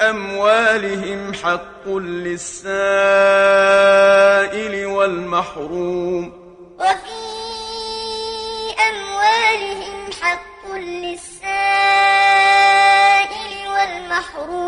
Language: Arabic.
أموالهم حق للسائل والمحروم. وفي أموالهم حق للسائل والمحروم.